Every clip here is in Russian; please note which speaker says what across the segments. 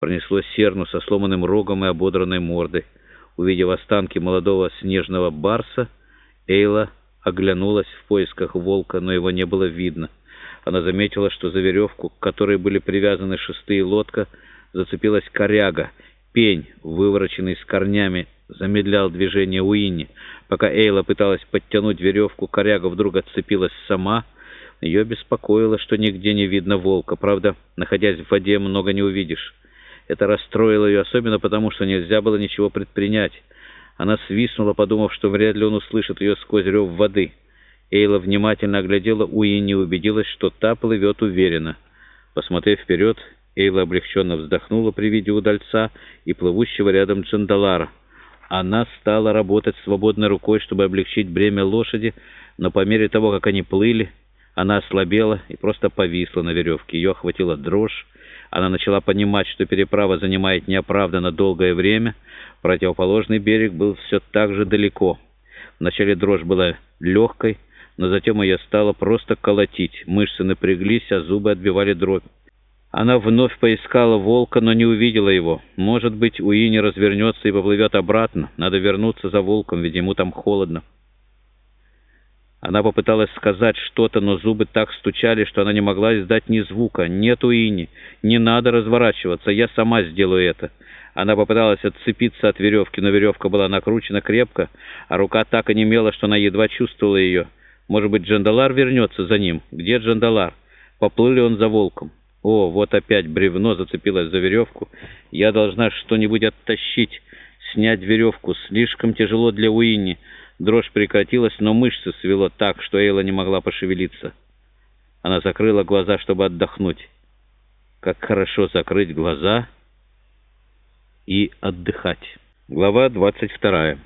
Speaker 1: Пронесло серну со сломанным рогом и ободранной мордой. Увидев останки молодого снежного барса, Эйла оглянулась в поисках волка, но его не было видно. Она заметила, что за веревку, к которой были привязаны шесты лодка, зацепилась коряга. Пень, вывороченный с корнями, замедлял движение Уинни. Пока Эйла пыталась подтянуть веревку, коряга вдруг отцепилась сама. Ее беспокоило, что нигде не видно волка. Правда, находясь в воде, много не увидишь. Это расстроило ее, особенно потому, что нельзя было ничего предпринять. Она свистнула, подумав, что вряд ли он услышит ее сквозь рев воды. Эйла внимательно оглядела Уинни и убедилась, что та плывет уверенно. Посмотрев вперед, Эйла облегченно вздохнула при виде удальца и плывущего рядом Джандалара. Она стала работать свободной рукой, чтобы облегчить бремя лошади, но по мере того, как они плыли, она ослабела и просто повисла на веревке. Ее охватила дрожь. Она начала понимать, что переправа занимает неоправданно долгое время. Противоположный берег был все так же далеко. Вначале дрожь была легкой, но затем ее стало просто колотить. Мышцы напряглись, а зубы отбивали дробь. Она вновь поискала волка, но не увидела его. Может быть, Уини развернется и поплывет обратно. Надо вернуться за волком, ведь ему там холодно. Она попыталась сказать что-то, но зубы так стучали, что она не могла издать ни звука. «Нет, Уини, не надо разворачиваться, я сама сделаю это». Она попыталась отцепиться от веревки, но веревка была накручена крепко, а рука так онемела, что она едва чувствовала ее. Может быть, Джандалар вернется за ним? Где Джандалар? Поплыл ли он за волком? О, вот опять бревно зацепилось за веревку. Я должна что-нибудь оттащить, снять веревку. Слишком тяжело для Уинни. Дрожь прекратилась, но мышцы свело так, что Эйла не могла пошевелиться. Она закрыла глаза, чтобы отдохнуть. Как хорошо закрыть глаза и отдыхать. Глава 22.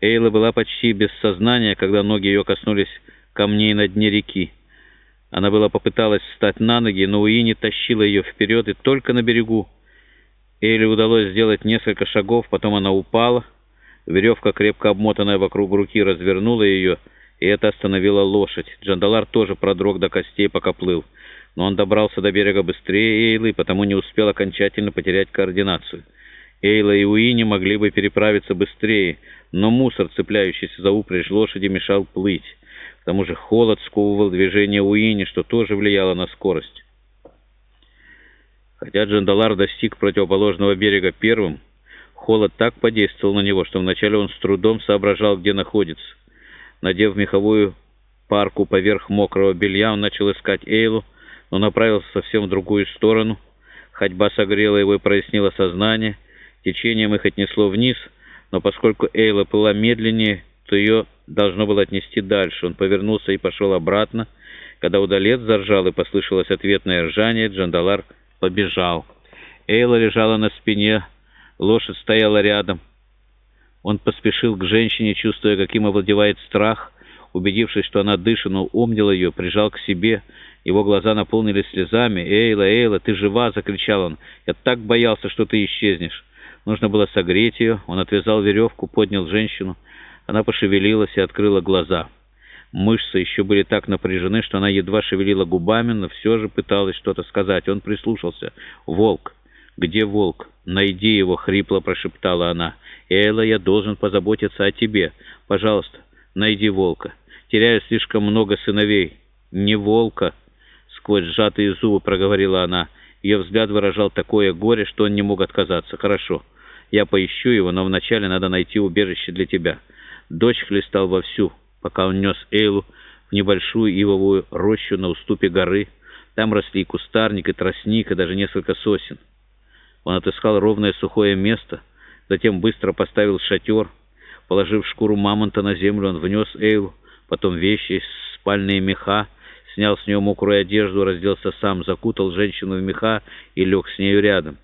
Speaker 1: Эйла была почти без сознания, когда ноги ее коснулись камней на дне реки. Она была попыталась встать на ноги, но Уини тащила ее вперед, и только на берегу. Эйле удалось сделать несколько шагов, потом она упала. Веревка, крепко обмотанная вокруг руки, развернула ее, и это остановило лошадь. Джандалар тоже продрог до костей, пока плыл. Но он добрался до берега быстрее Эйлы, потому не успел окончательно потерять координацию. Эйла и Уини могли бы переправиться быстрее, но мусор, цепляющийся за упряжь лошади, мешал плыть. К тому же холод сковывал движение Уини, что тоже влияло на скорость. Хотя Джандалар достиг противоположного берега первым, холод так подействовал на него, что вначале он с трудом соображал, где находится. Надев меховую парку поверх мокрого белья, он начал искать Эйлу, но направился совсем в другую сторону. Ходьба согрела его и прояснила сознание. Течением их отнесло вниз, но поскольку Эйла плыла медленнее, то ее должно было отнести дальше. Он повернулся и пошел обратно. Когда удалец заржал и послышалось ответное ржание, Джандалар побежал. Эйла лежала на спине, лошадь стояла рядом. Он поспешил к женщине, чувствуя, каким овладевает страх. Убедившись, что она дышит, но умнил ее, прижал к себе. Его глаза наполнились слезами. «Эйла, Эйла, ты жива!» — закричал он. «Я так боялся, что ты исчезнешь!» Нужно было согреть ее. Он отвязал веревку, поднял женщину. Она пошевелилась и открыла глаза. Мышцы еще были так напряжены, что она едва шевелила губами, но все же пыталась что-то сказать. Он прислушался. «Волк! Где волк? Найди его!» — хрипло прошептала она. «Эйла, я должен позаботиться о тебе. Пожалуйста, найди волка. Теряю слишком много сыновей». «Не волка!» — сквозь сжатые зубы проговорила она. Ее взгляд выражал такое горе, что он не мог отказаться. «Хорошо, я поищу его, но вначале надо найти убежище для тебя». Дождь хлестал вовсю пока он нес Эйлу в небольшую ивовую рощу на уступе горы. Там росли и кустарник, и тростник, и даже несколько сосен. Он отыскал ровное сухое место, затем быстро поставил шатер. Положив шкуру мамонта на землю, он внес Эйлу, потом вещи, спальные меха, снял с нее мокрую одежду, разделся сам, закутал женщину в меха и лег с нею рядом.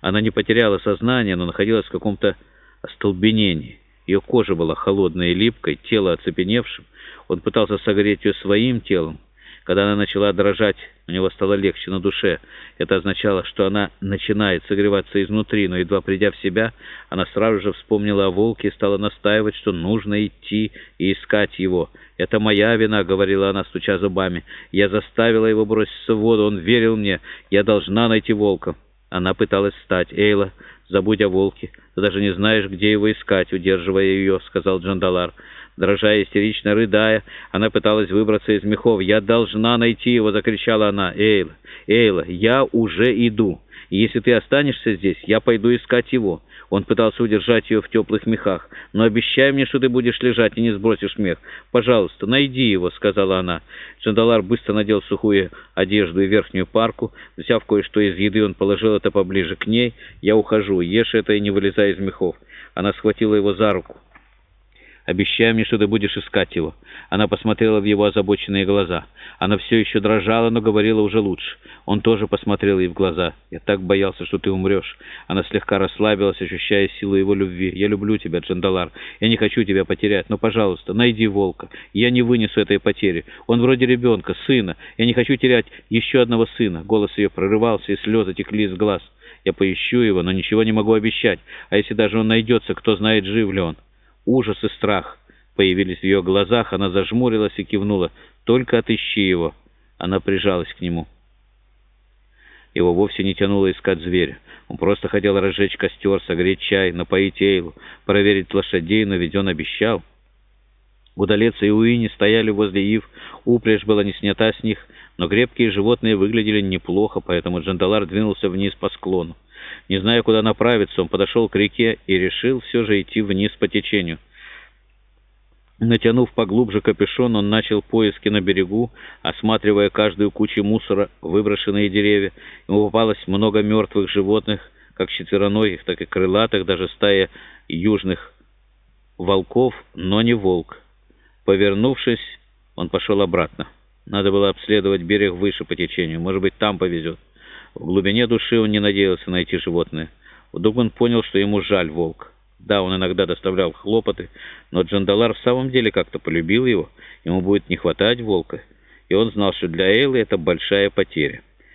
Speaker 1: Она не потеряла сознание, но находилась в каком-то остолбенении. Ее кожа была холодной и липкой, тело оцепеневшим. Он пытался согреть ее своим телом. Когда она начала дрожать, у него стало легче на душе. Это означало, что она начинает согреваться изнутри, но едва придя в себя, она сразу же вспомнила о волке и стала настаивать, что нужно идти и искать его. «Это моя вина», — говорила она, стуча зубами. «Я заставила его броситься в воду, он верил мне, я должна найти волка». Она пыталась встать. «Эйла, забудь о волке. Ты даже не знаешь, где его искать, удерживая ее», — сказал Джандалар. Дрожа истерично рыдая, она пыталась выбраться из мехов. «Я должна найти его!» — закричала она. «Эйла, Эйла, я уже иду. Если ты останешься здесь, я пойду искать его». Он пытался удержать ее в теплых мехах. «Но обещай мне, что ты будешь лежать и не сбросишь мех. Пожалуйста, найди его», — сказала она. Джандалар быстро надел сухую одежду и верхнюю парку. Взяв кое-что из еды, он положил это поближе к ней. «Я ухожу. Ешь это и не вылезай из мехов». Она схватила его за руку. Обещай мне, что ты будешь искать его». Она посмотрела в его озабоченные глаза. Она все еще дрожала, но говорила уже лучше. Он тоже посмотрел ей в глаза. «Я так боялся, что ты умрешь». Она слегка расслабилась, ощущая силу его любви. «Я люблю тебя, Джандалар. Я не хочу тебя потерять. Но, пожалуйста, найди волка. Я не вынесу этой потери. Он вроде ребенка, сына. Я не хочу терять еще одного сына». Голос ее прорывался, и слезы текли из глаз. «Я поищу его, но ничего не могу обещать. А если даже он найдется, кто знает, жив ли он?» Ужас и страх появились в ее глазах. Она зажмурилась и кивнула. «Только отыщи его». Она прижалась к нему. Его вовсе не тянуло искать зверя. Он просто хотел разжечь костер, согреть чай, напоить Эйлу, проверить лошадей, но ведь он обещал. Удалец и Уини стояли возле ив, упряжь была не снята с них, но крепкие животные выглядели неплохо, поэтому Джандалар двинулся вниз по склону. Не зная, куда направиться, он подошел к реке и решил все же идти вниз по течению. Натянув поглубже капюшон, он начал поиски на берегу, осматривая каждую кучу мусора, выброшенные деревья. Ему попалось много мертвых животных, как четвероногих, так и крылатых, даже стая южных волков, но не волк. Повернувшись, он пошел обратно. Надо было обследовать берег выше по течению. Может быть, там повезет. В глубине души он не надеялся найти животное. Вдруг он понял, что ему жаль волк. Да, он иногда доставлял хлопоты, но Джандалар в самом деле как-то полюбил его. Ему будет не хватать волка. И он знал, что для Эйлы это большая потеря.